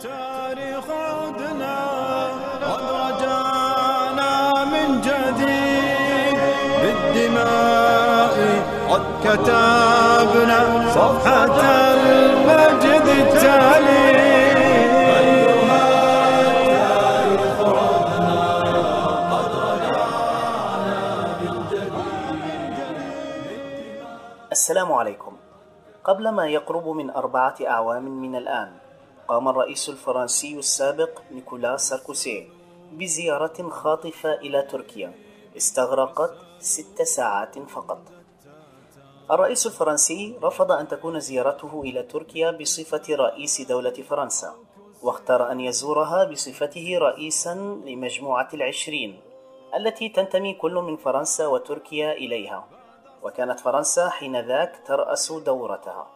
التاريخ عدنا رجعنا من جديد. بالدماء قد كتبنا صفحة المجد التالي. السلام عليكم. قبل ما يقرب من أربعة أعوام من الآن قام الرئيس الفرنسي السابق نيكولا ساركوسي بزيارة خاطفة إلى تركيا. استغرقت ست ساعات فقط. الرئيس الفرنسي رفض أن تكون زيارته إلى تركيا بصفة رئيس دولة فرنسا واختار أن يزورها بصفته رئيسا لمجموعة العشرين التي تنتمي كل من فرنسا وتركيا إليها. وكانت فرنسا حينذاك ترأس دورتها.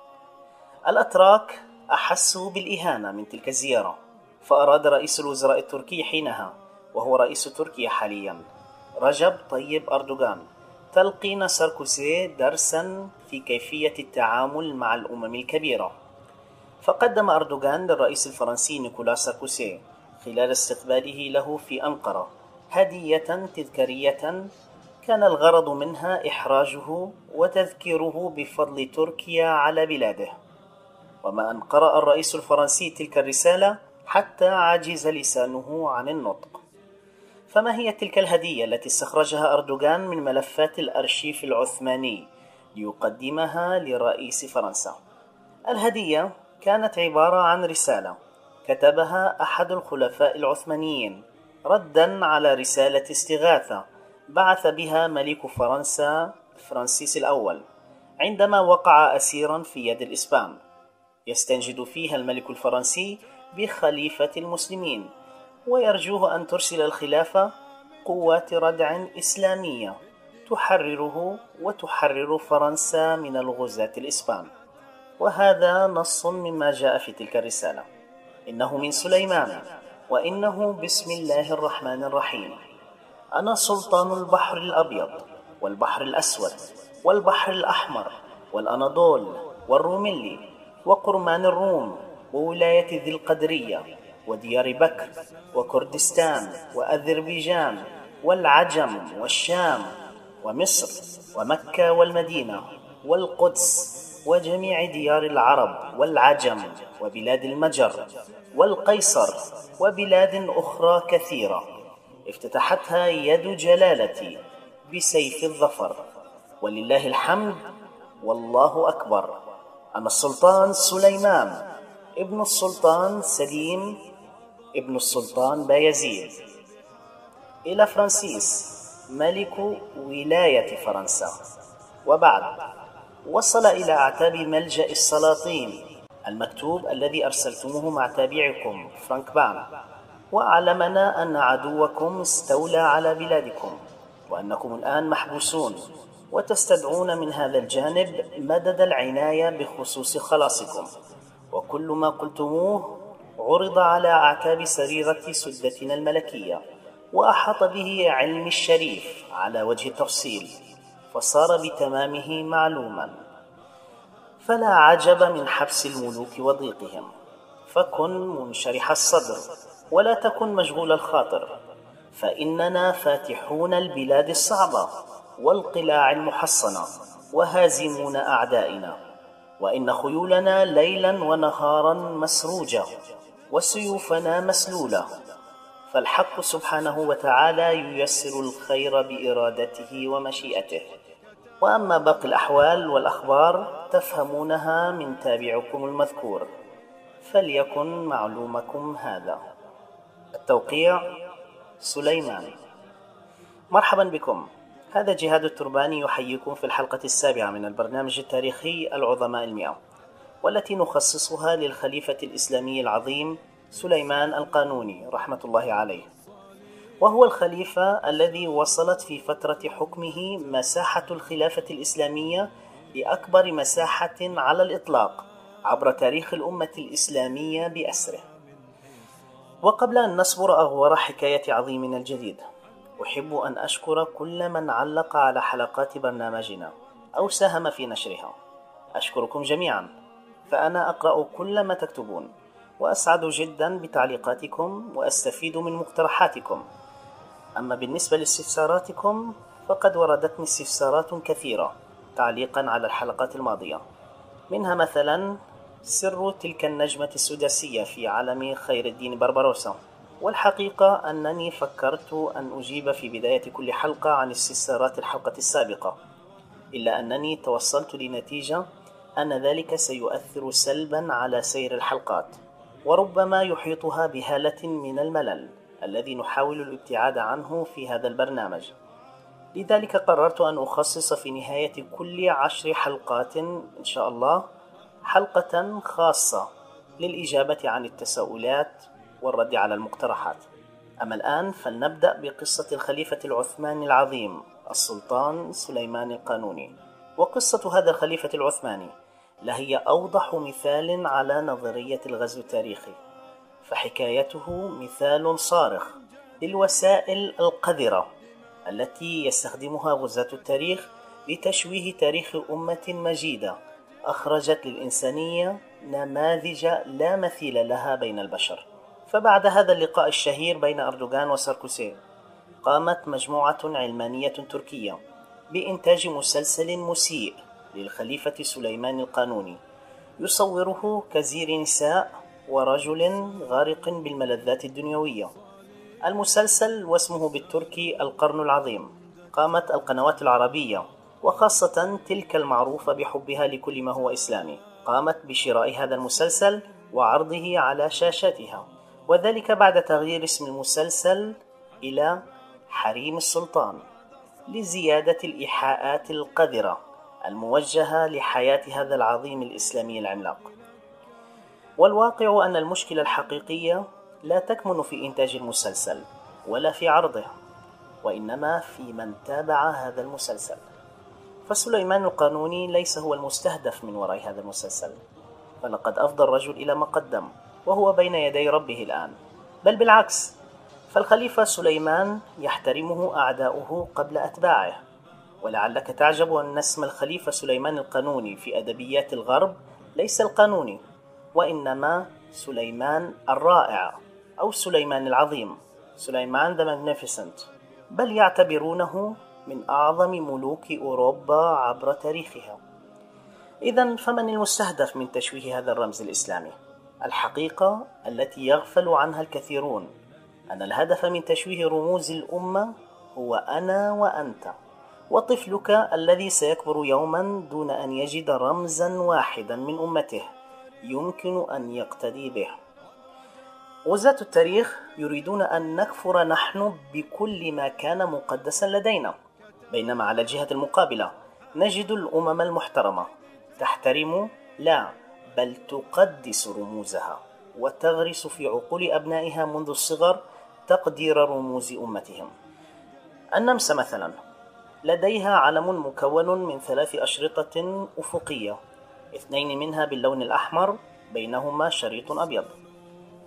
الأتراك أحسوا بالإهانة من تلك الزيارة فأراد رئيس الوزراء التركي حينها وهو رئيس تركيا حاليا. رجب طيب أردوغان. تلقين ساركوزي درسا في كيفية التعامل مع الأمم الكبيرة. فقدم أردوغان للرئيس الفرنسي نيكولا ساركوزي خلال استقباله له في أنقرة. هدية تذكارية كان الغرض منها إحراجه وتذكيره بفضل تركيا على بلاده. وما أن قرأ الرئيس الفرنسي تلك الرسالة حتى عجز لسانه عن النطق. فما هي تلك الهدية التي استخرجها أردوغان من ملفات الأرشيف العثماني ليقدمها لرئيس فرنسا؟ الهدية كانت عبارة عن رسالة كتبها أحد الخلفاء العثمانيين ردا على رسالة استغاثة بعث بها ملك فرنسا فرانسيس الأول عندما وقع أسيرا في يد الإسبان. يستنجد فيها الملك الفرنسي بخليفة المسلمين ويرجوه أن ترسل الخلافة قوات ردع إسلامية تحرره وتحرر فرنسا من الغزاة الإسبان. وهذا نص مما جاء في تلك الرسالة. إنه من سليمان وإنه بسم الله الرحمن الرحيم. أنا سلطان البحر الأبيض والبحر الأسود والبحر الأحمر والأناضول والروميلي وقرمان الروم وولاية ذي القدرية وديار بكر وكردستان وأذربيجان والعجم والشام ومصر ومكة والمدينة والقدس وجميع ديار العرب والعجم وبلاد المجر والقيصر وبلاد أخرى كثيرة افتتحتها يد جلالتي بسيف الظفر ولله الحمد والله أكبر أنا السلطان سليمان ابن السلطان سليم ابن السلطان بايزيد إلى فرانسيس ملك ولاية فرنسا. وبعد وصل إلى أعتاب ملجأ السلاطين المكتوب الذي أرسلتموه مع تابعكم فرانك بان. وأعلمنا أن عدوكم استولى على بلادكم وأنكم الآن محبوسون. وتستدعون من هذا الجانب مدد العناية بخصوص خلاصكم. وكل ما قلتموه عرض على أعتاب سريرة سدتنا الملكية وأحاط به علم الشريف على وجه التفصيل فصار بتمامه معلوما. فلا عجب من حبس الملوك وضيقهم. فكن منشرح الصدر ولا تكن مشغول الخاطر. فإننا فاتحون البلاد الصعبة. والقلاع المحصنة وهازمون أعدائنا. وإن خيولنا ليلا ونهارا مسروجة وسيوفنا مسلولة. فالحق سبحانه وتعالى ييسر الخير بإرادته ومشيئته. وأما باقي الأحوال والأخبار تفهمونها من تابعكم المذكور. فليكن معلومكم هذا. التوقيع سليمان. مرحبا بكم. هذا جهاد الترباني يحييكم في الحلقة السابعة من البرنامج التاريخي العظماء المئة والتي نخصصها للخليفة الإسلامي العظيم سليمان القانوني رحمة الله عليه. وهو الخليفة الذي وصلت في فترة حكمه مساحة الخلافة الإسلامية لأكبر مساحة على الإطلاق عبر تاريخ الأمة الإسلامية بأسره. وقبل أن نصبر أغوار حكاية عظيمنا الجديد أحب أن أشكر كل من علق على حلقات برنامجنا أو ساهم في نشرها. أشكركم جميعا. فأنا أقرأ كل ما تكتبون وأسعد جدا بتعليقاتكم وأستفيد من مقترحاتكم. أما بالنسبة لاستفساراتكم فقد وردتني استفسارات كثيرة تعليقا على الحلقات الماضية. منها مثلا سر تلك النجمة السداسية في عالم خير الدين بربروسا. والحقيقة أنني فكرت أن أجيب في بداية كل حلقة عن استفسارات الحلقة السابقة إلا أنني توصلت لنتيجة أن ذلك سيؤثر سلبا على سير الحلقات وربما يحيطها بهالة من الملل الذي نحاول الابتعاد عنه في هذا البرنامج. لذلك قررت أن أخصص في نهاية كل عشر حلقات إن شاء الله حلقة خاصة للإجابة عن التساؤلات والرد على المقترحات. أما الآن فلنبدأ بقصة الخليفة العثماني العظيم السلطان سليمان القانوني. وقصة هذا الخليفة العثماني لهي أوضح مثال على نظرية الغزو التاريخي. فحكايته مثال صارخ للوسائل القذرة التي يستخدمها غزاة التاريخ لتشويه تاريخ أمة مجيدة. أخرجت للإنسانية نماذج لا مثيل لها بين البشر. فبعد هذا اللقاء الشهير بين أردوغان وساركوسي قامت مجموعة علمانية تركية بإنتاج مسلسل مسيء للخليفة سليمان القانوني يصوره كزير نساء ورجل غارق بالملذات الدنيوية. المسلسل واسمه بالتركي القرن العظيم. قامت القنوات العربية وخاصة تلك المعروفة بحبها لكل ما هو إسلامي. قامت بشراء هذا المسلسل وعرضه على شاشاتها. وذلك بعد تغيير اسم المسلسل إلى حريم السلطان لزيادة الإيحاءات القذرة الموجهة لحياة هذا العظيم الإسلامي العملاق. والواقع أن المشكلة الحقيقية لا تكمن في إنتاج المسلسل ولا في عرضه وإنما في من تابع هذا المسلسل. فسليمان القانوني ليس هو المستهدف من وراء هذا المسلسل فلقد أفضى الرجل إلى ما قدم. وهو بين يدي ربه الآن. بل بالعكس فالخليفة سليمان يحترمه أعداؤه قبل أتباعه. ولعلك تعجب أن اسم الخليفة سليمان القانوني في أدبيات الغرب ليس القانوني وإنما سليمان الرائع أو سليمان العظيم سليمان the Magnificent. بل يعتبرونه من أعظم ملوك أوروبا عبر تاريخها إذا فمن المستهدف من تشويه هذا الرمز الإسلامي؟ الحقيقة التي يغفل عنها الكثيرون أن الهدف من تشويه رموز الأمة هو أنا وأنت وطفلك الذي سيكبر يوما دون أن يجد رمزا واحدا من أمته يمكن أن يقتدي به. غزاة التاريخ يريدون أن نكفر نحن بكل ما كان مقدسا لدينا. بينما على الجهة المقابلة نجد الأمم المحترمة تحترم لا بل تقدس رموزها وتغرس في عقول أبنائها منذ الصغر تقدير رموز أمتهم. النمسا مثلا لديها علم مكون من ثلاث أشرطة أفقية اثنين منها باللون الأحمر بينهما شريط أبيض.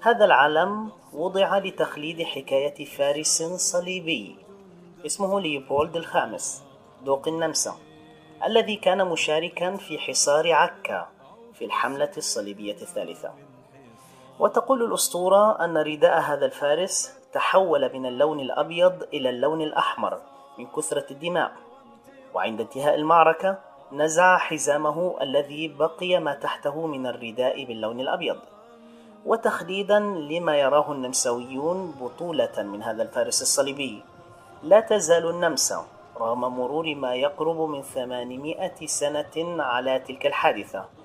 هذا العلم وضع لتخليد حكاية فارس صليبي اسمه ليوبولد الخامس دوق النمسا الذي كان مشاركا في حصار عكا. في الحملة الصليبية الثالثة. وتقول الأسطورة أن رداء هذا الفارس تحول من اللون الأبيض إلى اللون الأحمر من كثرة الدماء. وعند انتهاء المعركة نزع حزامه الذي بقي ما تحته من الرداء باللون الأبيض. وتخليدا لما يراه النمساويون بطولة من هذا الفارس الصليبي. لا تزال النمسا رغم مرور ما يقرب من ثمانمائة سنة على تلك الحادثة.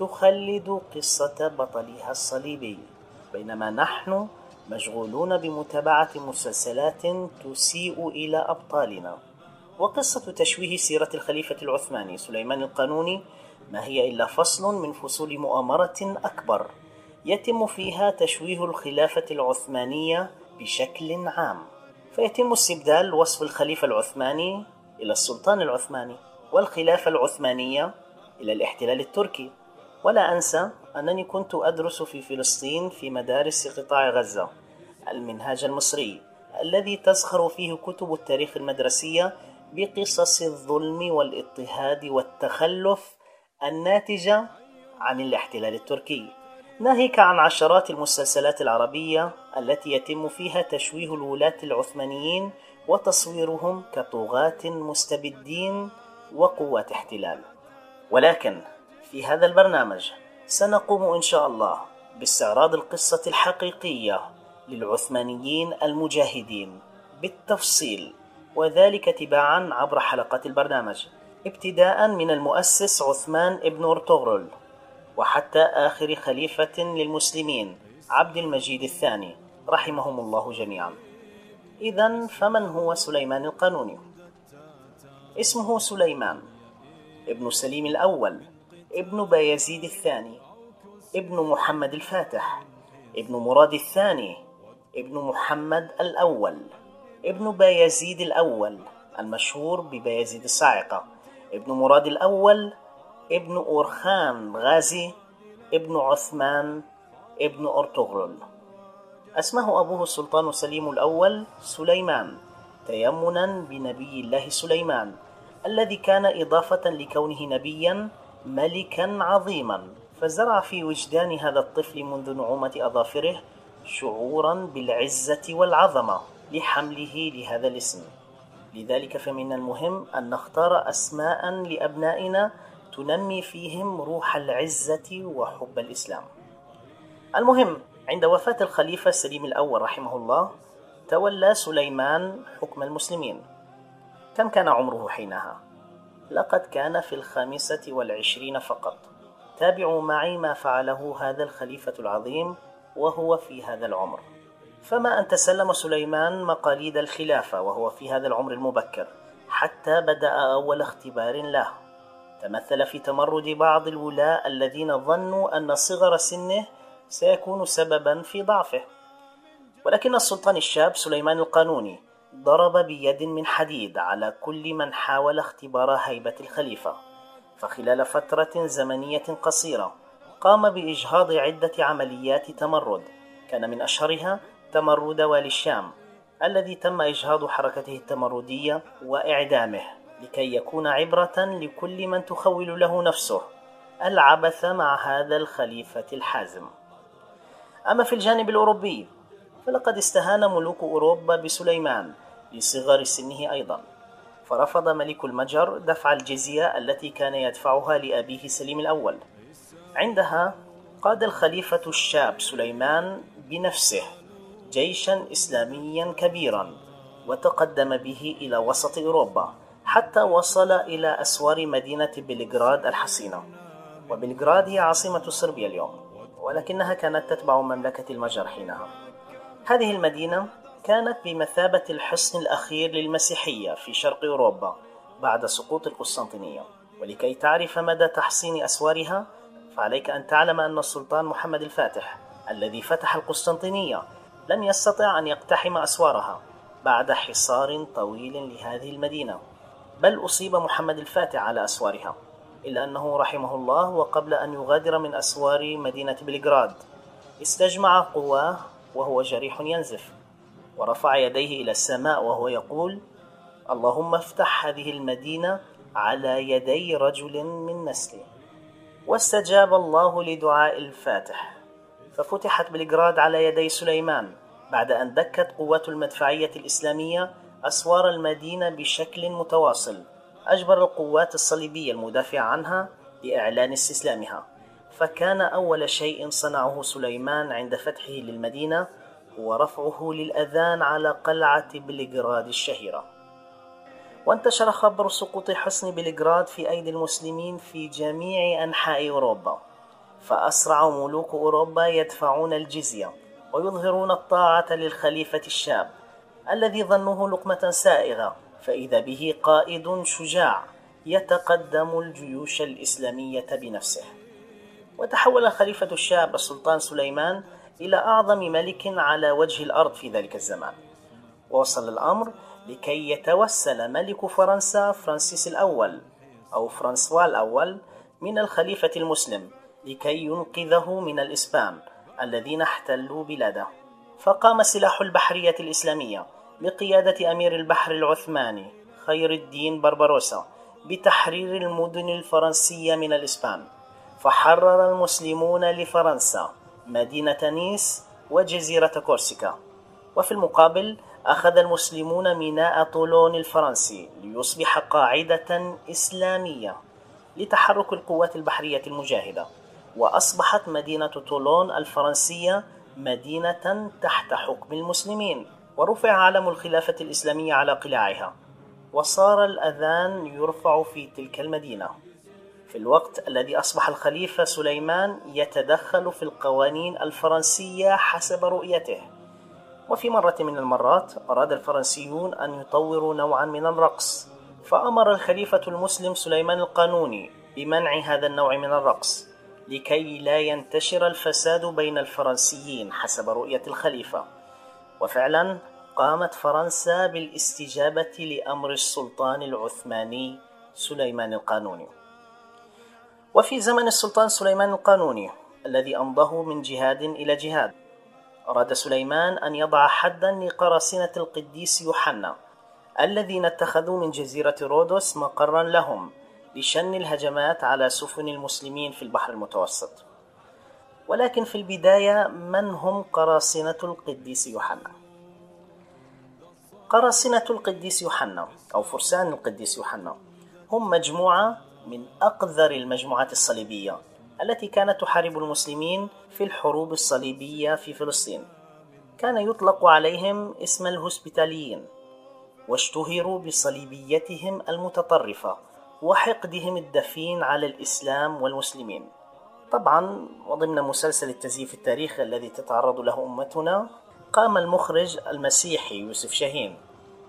تخلد قصة بطلها الصليبي بينما نحن مشغولون بمتابعة مسلسلات تسيء إلى أبطالنا. وقصة تشويه سيرة الخليفة العثماني سليمان القانوني ما هي إلا فصل من فصول مؤامرة أكبر يتم فيها تشويه الخلافة العثمانية بشكل عام. فيتم استبدال وصف الخليفة العثماني إلى السلطان العثماني والخلافة العثمانية إلى الاحتلال التركي. ولا أنسى أنني كنت أدرس في فلسطين في مدارس قطاع غزة المنهاج المصري الذي تزخر فيه كتب التاريخ المدرسية بقصص الظلم والإضطهاد والتخلف الناتجة عن الاحتلال التركي. ناهيك عن عشرات المسلسلات العربية التي يتم فيها تشويه الولاة العثمانيين وتصويرهم كطغاة مستبدين وقوات احتلال. ولكن في هذا البرنامج. سنقوم إن شاء الله باستعراض القصة الحقيقية للعثمانيين المجاهدين بالتفصيل وذلك تباعا عبر حلقات البرنامج ابتداء من المؤسس عثمان ابن أرطغرل وحتى آخر خليفة للمسلمين عبد المجيد الثاني رحمهم الله جميعا. إذا فمن هو سليمان القانوني؟ اسمه سليمان ابن سليم الأول. ابن بايزيد الثاني ابن محمد الفاتح ابن مراد الثاني ابن محمد الأول ابن بايزيد الأول المشهور ببايزيد الصاعقة ابن مراد الأول ابن أورخان غازي ابن عثمان ابن أرطغرل. أسمه أبوه السلطان سليم الأول سليمان تيمنا بنبي الله سليمان الذي كان إضافة لكونه نبيا ملكا عظيما. فزرع في وجدان هذا الطفل منذ نعومة أظافره شعورا بالعزة والعظمة لحمله لهذا الاسم. لذلك فمن المهم أن نختار أسماء لأبنائنا تنمي فيهم روح العزة وحب الإسلام. المهم عند وفاة الخليفة سليم الأول رحمه الله تولى سليمان حكم المسلمين. كم كان عمره حينها؟ لقد كان في الخامسة والعشرين فقط. تابعوا معي ما فعله هذا الخليفة العظيم وهو في هذا العمر. فما أن تسلم سليمان مقاليد الخلافة وهو في هذا العمر المبكر حتى بدأ أول اختبار له. تمثل في تمرد بعض الولاة الذين ظنوا أن صغر سنه سيكون سببا في ضعفه. ولكن السلطان الشاب سليمان القانوني ضرب بيد من حديد على كل من حاول اختبار هيبة الخليفة. فخلال فترة زمنية قصيرة قام بإجهاض عدة عمليات تمرد. كان من أشهرها تمرد والي الشام الذي تم إجهاض حركته التمردية وإعدامه لكي يكون عبرة لكل من تخول له نفسه. العبث مع هذا الخليفة الحازم. أما في الجانب الأوروبي فلقد استهان ملوك أوروبا بسليمان لصغر سنه أيضا. فرفض ملك المجر دفع الجزية التي كان يدفعها لأبيه سليم الأول. عندها قاد الخليفة الشاب سليمان بنفسه جيشا إسلاميا كبيرا وتقدم به إلى وسط أوروبا حتى وصل إلى أسوار مدينة بلغراد الحصينة. وبلغراد هي عاصمة صربيا اليوم ولكنها كانت تتبع مملكة المجر حينها. هذه المدينة كانت بمثابة الحصن الأخير للمسيحية في شرق أوروبا بعد سقوط القسطنطينية. ولكي تعرف مدى تحصين أسوارها فعليك أن تعلم أن السلطان محمد الفاتح الذي فتح القسطنطينية لم يستطع أن يقتحم أسوارها بعد حصار طويل لهذه المدينة. بل أصيب محمد الفاتح على أسوارها إلا أنه رحمه الله وقبل أن يغادر من أسوار مدينة بلغراد. استجمع قواه وهو جريح ينزف. ورفع يديه إلى السماء وهو يقول اللهم افتح هذه المدينة على يدي رجل من نسلي. واستجاب الله لدعاء الفاتح. ففتحت بلغراد على يدي سليمان بعد أن دكت قوات المدفعية الإسلامية أسوار المدينة بشكل متواصل. أجبر القوات الصليبية المدافعة عنها لإعلان استسلامها. فكان أول شيء صنعه سليمان عند فتحه للمدينة هو رفعه للأذان على قلعة بلغراد الشهيرة. وانتشر خبر سقوط حصن بلغراد في أيدي المسلمين في جميع أنحاء أوروبا. فأسرع ملوك أوروبا يدفعون الجزية ويظهرون الطاعة للخليفة الشاب الذي ظنوه لقمة سائغة فإذا به قائد شجاع يتقدم الجيوش الإسلامية بنفسه. وتحول الخليفة الشاب السلطان سليمان إلى أعظم ملك على وجه الأرض في ذلك الزمان. ووصل الأمر لكي يتوسل ملك فرنسا فرانسيس الأول أو فرانسوا الأول من الخليفة المسلم لكي ينقذه من الإسبان الذين احتلوا بلاده. فقام سلاح البحرية الإسلامية بقيادة أمير البحر العثماني خير الدين بربروسا بتحرير المدن الفرنسية من الإسبان. فحرر المسلمون لفرنسا مدينة نيس وجزيرة كورسيكا. وفي المقابل أخذ المسلمون ميناء طولون الفرنسي ليصبح قاعدة إسلامية لتحرك القوات البحرية المجاهدة. وأصبحت مدينة طولون الفرنسية مدينة تحت حكم المسلمين. ورفع علم الخلافة الإسلامية على قلاعها. وصار الأذان يرفع في تلك المدينة. في الوقت الذي أصبح الخليفة سليمان يتدخل في القوانين الفرنسية حسب رؤيته. وفي مرة من المرات أراد الفرنسيون أن يطوروا نوعا من الرقص فأمر الخليفة المسلم سليمان القانوني بمنع هذا النوع من الرقص لكي لا ينتشر الفساد بين الفرنسيين حسب رؤية الخليفة. وفعلا قامت فرنسا بالاستجابة لأمر السلطان العثماني سليمان القانوني. وفي زمن السلطان سليمان القانوني الذي أمضاه من جهاد إلى جهاد أراد سليمان أن يضع حدا لقراصنة القديس يوحنا الذين اتخذوا من جزيرة رودوس مقرا لهم لشن الهجمات على سفن المسلمين في البحر المتوسط ولكن في البداية من هم قراصنة القديس يوحنا؟ قراصنة القديس يوحنا أو فرسان القديس يوحنا هم مجموعة من أقذر المجموعات الصليبية التي كانت تحارب المسلمين في الحروب الصليبية في فلسطين. كان يطلق عليهم اسم الهوسبيتاليين واشتهروا بصليبيتهم المتطرفة وحقدهم الدفين على الإسلام والمسلمين. طبعا وضمن مسلسل التزييف التاريخي الذي تتعرض له أمتنا قام المخرج المسيحي يوسف شاهين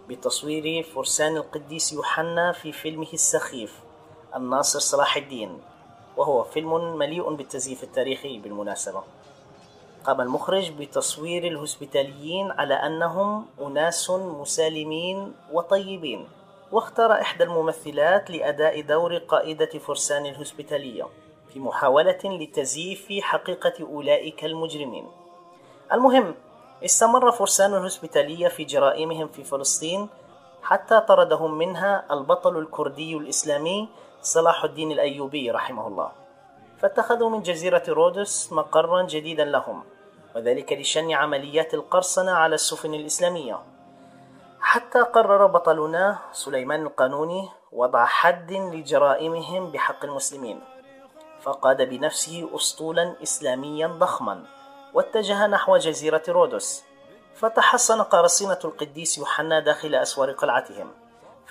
بتصوير فرسان القديس يوحنا في فيلمه السخيف. الناصر صلاح الدين وهو فيلم مليء بالتزييف التاريخي بالمناسبة. قام المخرج بتصوير الهوسبيتاليين على أنهم أناس مسالمين وطيبين واختار إحدى الممثلات لأداء دور قائدة فرسان الهوسبيتالية في محاولة لتزييف حقيقة أولئك المجرمين. المهم استمر فرسان الهوسبيتالية في جرائمهم في فلسطين حتى طردهم منها البطل الكردي الإسلامي صلاح الدين الأيوبي رحمه الله. فاتخذوا من جزيرة رودس مقرا جديدا لهم وذلك لشن عمليات القرصنة على السفن الإسلامية. حتى قرر بطلنا سليمان القانوني وضع حد لجرائمهم بحق المسلمين. فقاد بنفسه أسطولا إسلاميا ضخما واتجه نحو جزيرة رودس. فتحصن قراصنة القديس يوحنا داخل أسوار قلعتهم.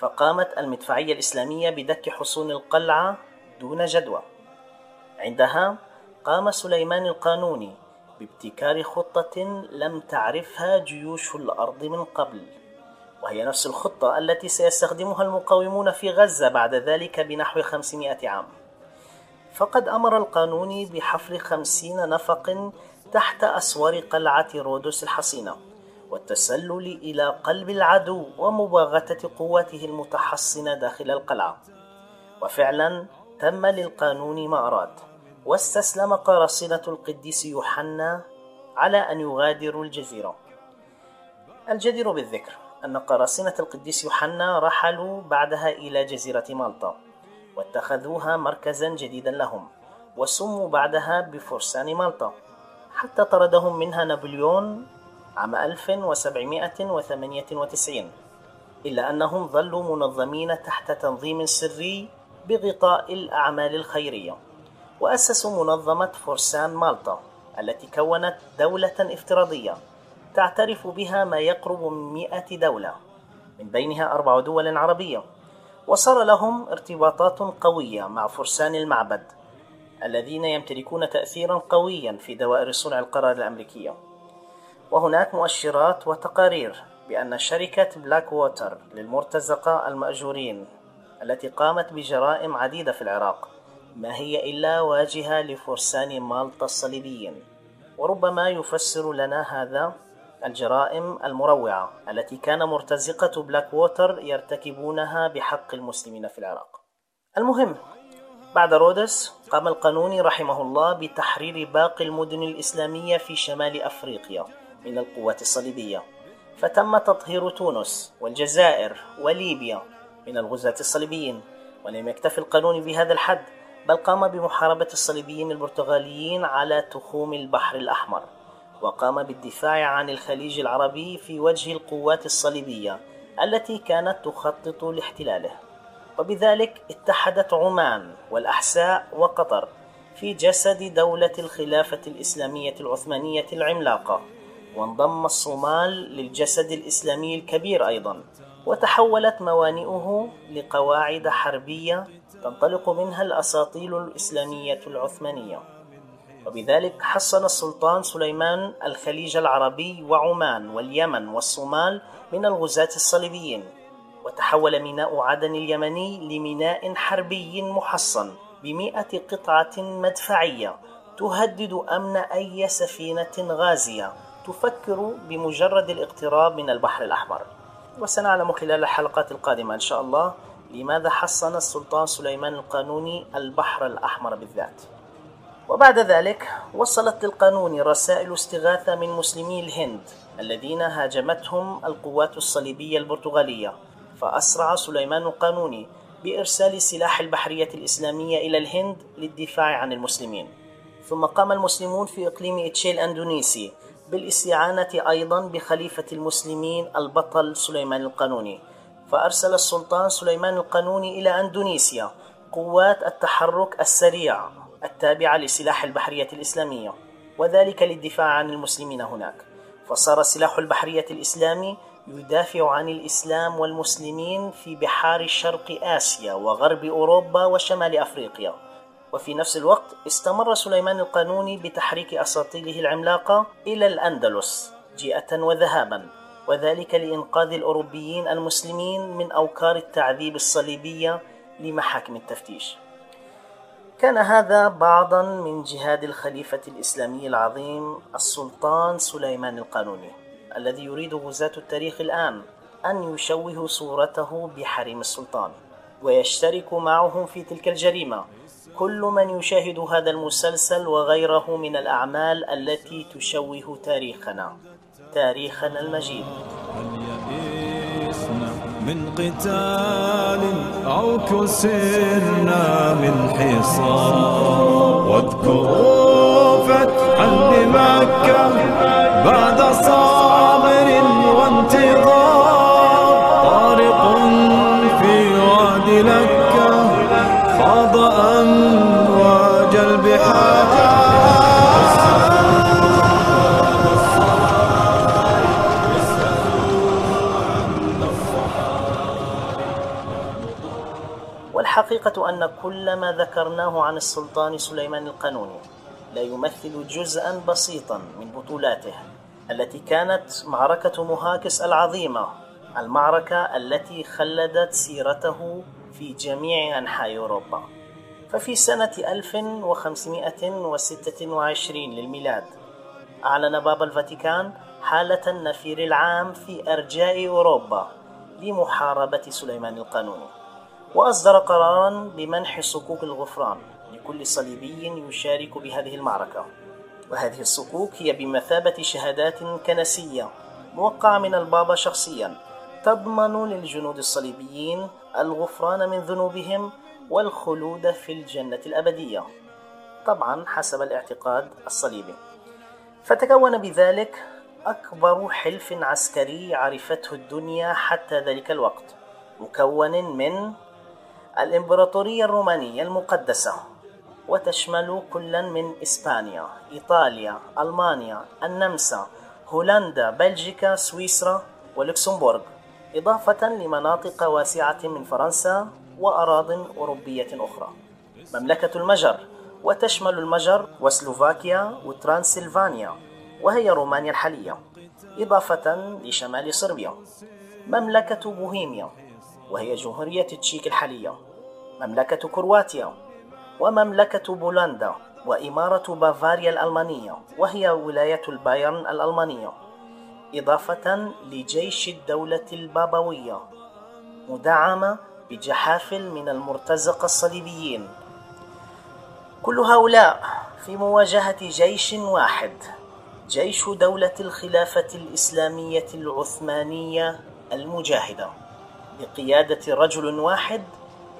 فقامت المدفعية الإسلامية بدك حصون القلعة دون جدوى. عندها قام سليمان القانوني بابتكار خطة لم تعرفها جيوش الأرض من قبل وهي نفس الخطة التي سيستخدمها المقاومون في غزة بعد ذلك بنحو 500 عام. فقد أمر القانوني بحفر خمسين نفق تحت أسوار قلعة رودوس الحصينة. والتسلل إلى قلب العدو ومباغتة قواته المتحصنة داخل القلعة. وفعلا تم للقانون ما أراد واستسلم قراصنة القديس يوحنا على أن يغادروا الجزيرة. الجدير بالذكر أن قراصنة القديس يوحنا رحلوا بعدها إلى جزيرة مالطا واتخذوها مركزا جديدا لهم وسموا بعدها بفرسان مالطا حتى طردهم منها نابليون عام 1798 إلا أنهم ظلوا منظمين تحت تنظيم سري بغطاء الأعمال الخيرية وأسسوا منظمة فرسان مالطا التي كونت دولة افتراضية تعترف بها ما يقرب من مئة دولة من بينها أربع دول عربية وصار لهم ارتباطات قوية مع فرسان المعبد الذين يمتلكون تأثيرا قويا في دوائر صنع القرار الأمريكية. وهناك مؤشرات وتقارير بأن شركة بلاك ووتر للمرتزقة المأجورين التي قامت بجرائم عديدة في العراق ما هي إلا واجهة لفرسان مالطا الصليبيين. وربما يفسر لنا هذا الجرائم المروعة التي كان مرتزقة بلاك ووتر يرتكبونها بحق المسلمين في العراق. المهم بعد رودس قام القانوني رحمه الله بتحرير باقي المدن الإسلامية في شمال أفريقيا. من القوات الصليبية. فتم تطهير تونس والجزائر وليبيا من الغزاة الصليبيين ولم يكتف القانون بهذا الحد بل قام بمحاربة الصليبيين البرتغاليين على تخوم البحر الأحمر وقام بالدفاع عن الخليج العربي في وجه القوات الصليبية التي كانت تخطط لاحتلاله. وبذلك اتحدت عمان والأحساء وقطر في جسد دولة الخلافة الإسلامية العثمانية العملاقة. وانضم الصومال للجسد الإسلامي الكبير أيضا وتحولت موانئه لقواعد حربية تنطلق منها الأساطيل الإسلامية العثمانية. وبذلك حصن السلطان سليمان الخليج العربي وعمان واليمن والصومال من الغزاة الصليبيين. وتحول ميناء عدن اليمني لميناء حربي محصن بمئة قطعة مدفعية تهدد أمن أي سفينة غازية. تفكر بمجرد الاقتراب من البحر الأحمر. وسنعلم خلال الحلقات القادمة إن شاء الله لماذا حصن السلطان سليمان القانوني البحر الأحمر بالذات. وبعد ذلك وصلت للقانون رسائل استغاثة من مسلمي الهند الذين هاجمتهم القوات الصليبية البرتغالية. فأسرع سليمان القانوني بإرسال سلاح البحرية الإسلامية إلى الهند للدفاع عن المسلمين. ثم قام المسلمون في إقليم إتشيل الأندونيسي بالاستعانة أيضا بخليفة المسلمين البطل سليمان القانوني. فأرسل السلطان سليمان القانوني إلى أندونيسيا قوات التحرك السريع التابعة لسلاح البحرية الإسلامية وذلك للدفاع عن المسلمين هناك. فصار سلاح البحرية الإسلامي يدافع عن الإسلام والمسلمين في بحار شرق آسيا وغرب أوروبا وشمال أفريقيا. وفي نفس الوقت استمر سليمان القانوني بتحريك أساطيله العملاقة إلى الأندلس جيئة وذهابا وذلك لإنقاذ الأوروبيين المسلمين من أوكار التعذيب الصليبية لمحاكم التفتيش. كان هذا بعضا من جهاد الخليفة الإسلامي العظيم السلطان سليمان القانوني الذي يريد غزاة التاريخ الآن أن يشوهوا صورته بحريم السلطان ويشترك معهم في تلك الجريمة كل من يشاهد هذا المسلسل وغيره من الأعمال التي تشوه تاريخنا. تاريخنا المجيد. من قتال أو كسرنا من حصار. واذكروا فتحا لمكة بعد صابر وانتظار. طارق في وادي لكة خاض والحقيقة أن كل ما ذكرناه عن السلطان سليمان القانوني لا يمثل جزءا بسيطا من بطولاته التي كانت معركة مهاكس العظيمة المعركة التي خلدت سيرته في جميع أنحاء أوروبا. ففي سنة 1526 للميلاد أعلن بابا الفاتيكان حالة النفير العام في أرجاء أوروبا لمحاربة سليمان القانوني. وأصدر قرارا بمنح صكوك الغفران لكل صليبي يشارك بهذه المعركة. وهذه الصكوك هي بمثابة شهادات كنسية موقعة من البابا شخصيا تضمن للجنود الصليبيين الغفران من ذنوبهم والخلود في الجنة الأبدية. طبعا حسب الاعتقاد الصليبي. فتكون بذلك أكبر حلف عسكري عرفته الدنيا حتى ذلك الوقت مكون من الإمبراطورية الرومانية المقدسة وتشمل كلا من إسبانيا، إيطاليا، ألمانيا، النمسا، هولندا، بلجيكا، سويسرا ولوكسمبورغ، إضافة لمناطق واسعة من فرنسا وأراض أوروبية أخرى. مملكة المجر وتشمل المجر وسلوفاكيا وترانسلفانيا وهي رومانيا الحالية إضافة لشمال صربيا مملكة بوهيميا وهي جمهورية تشيك الحالية مملكة كرواتيا ومملكة بولندا وإمارة بافاريا الألمانية وهي ولاية البايرن الألمانية إضافة لجيش الدولة البابوية مدعمة بجحافل من المرتزقة الصليبيين. كل هؤلاء في مواجهة جيش واحد جيش دولة الخلافة الإسلامية العثمانية المجاهدة. بقيادة رجل واحد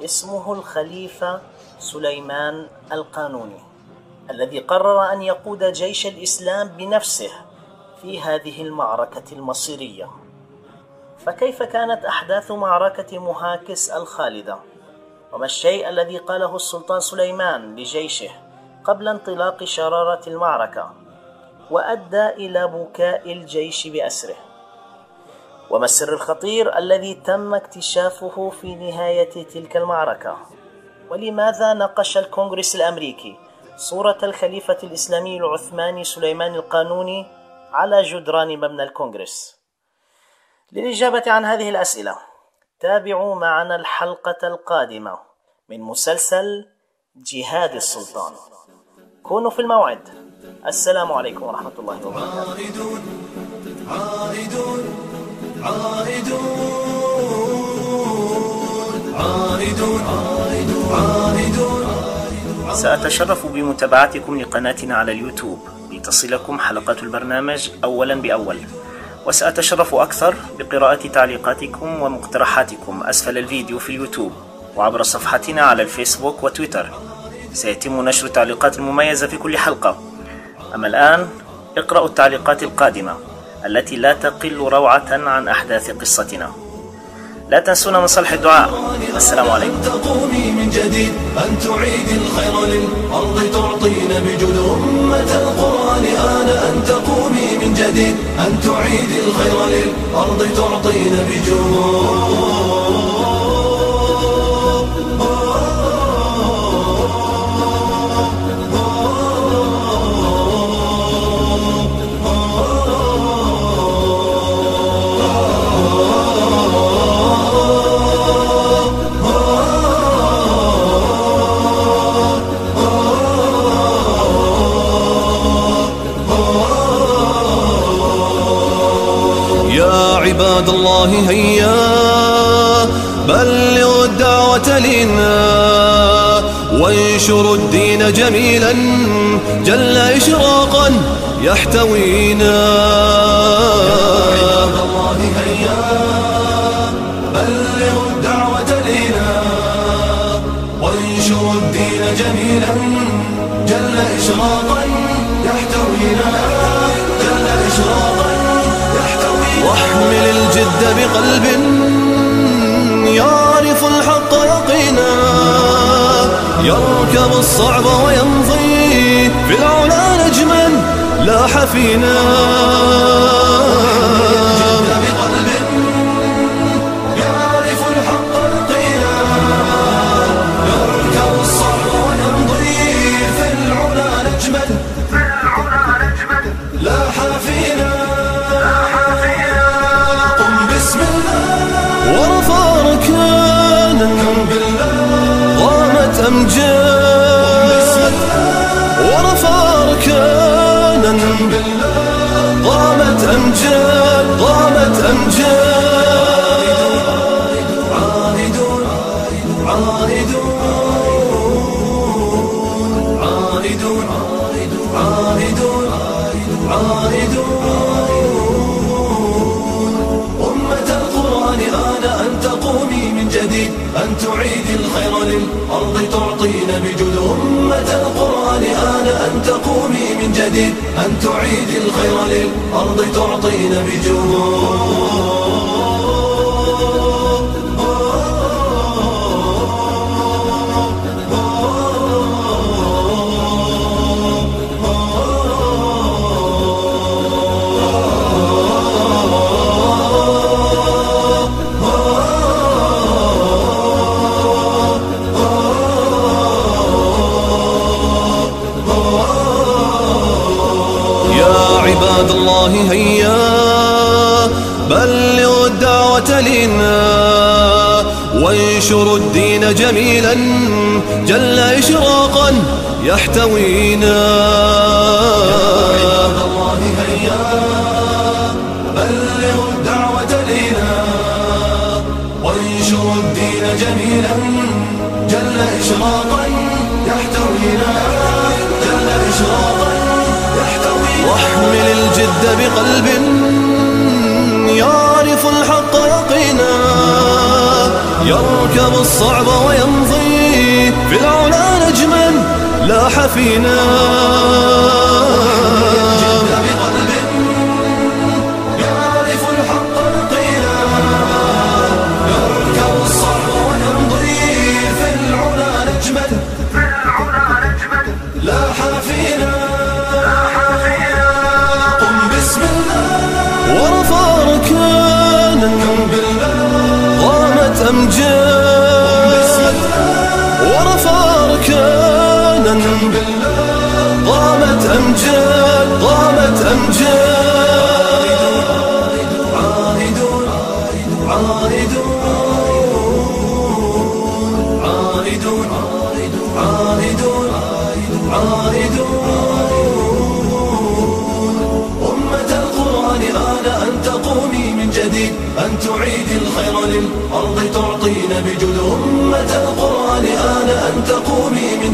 اسمه الخليفة سليمان القانوني الذي قرر أن يقود جيش الإسلام بنفسه في هذه المعركة المصيرية. فكيف كانت أحداث معركة مهاكس الخالدة؟ وما الشيء الذي قاله السلطان سليمان لجيشه قبل انطلاق شرارة المعركة؟ وأدى إلى بكاء الجيش بأسره. وما السر الخطير الذي تم اكتشافه في نهاية تلك المعركة؟ ولماذا نقش الكونغرس الأمريكي صورة الخليفة الإسلامي العثماني سليمان القانوني على جدران مبنى الكونغرس؟ للإجابة عن هذه الأسئلة تابعوا معنا الحلقة القادمة من مسلسل جهاد السلطان. كونوا في الموعد. السلام عليكم ورحمة الله وبركاته. عائدون عائدون عائدون عائدون سأتشرف بمتابعتكم لقناتنا على اليوتيوب. لتصلكم حلقات البرنامج أولا بأول. وسأتشرف أكثر بقراءة تعليقاتكم ومقترحاتكم أسفل الفيديو في اليوتيوب. وعبر صفحتنا على الفيسبوك وتويتر. سيتم نشر التعليقات المميزة في كل حلقة. أما الآن اقرأوا التعليقات القادمة. التي لا تقل روعة عن أحداث قصتنا. لا تنسونا من صلح الدعاء. السلام عليكم. تقومي من جديد أن تعيد الخير للأرض تعطين بجود أمة القرآن آن أن تقومي من جديد أن تعيد الخير للأرض تعطين بجود الله هيا. بلغوا الدعوة لنا وانشروا الدين جميلا جل إشراقا يحتوينا. الله هيا الدعوة الدين جميلا جل إشراقا الجد بقلب يعرف الحق يقينا. يركب الصعب ويمضي في العلا نجما لاح فينا أمجاد قامت أمجاد. عائدون عائدون عائدون عائدون عائدون جميلا جل إشراقا يحتوينا. الله هيا بلغوا الدعوة لنا وانشروا الدين جميلا جل إشراقا يحتوينا. جل إشراقا يحتوينا. واحمل الجد بقلب يعرف يركب الصعب ويمضي. في العلا نجما لاح فينا قامت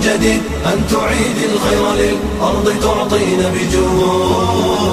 جديد أن تعيدي الخير للأرض تعطين بجود.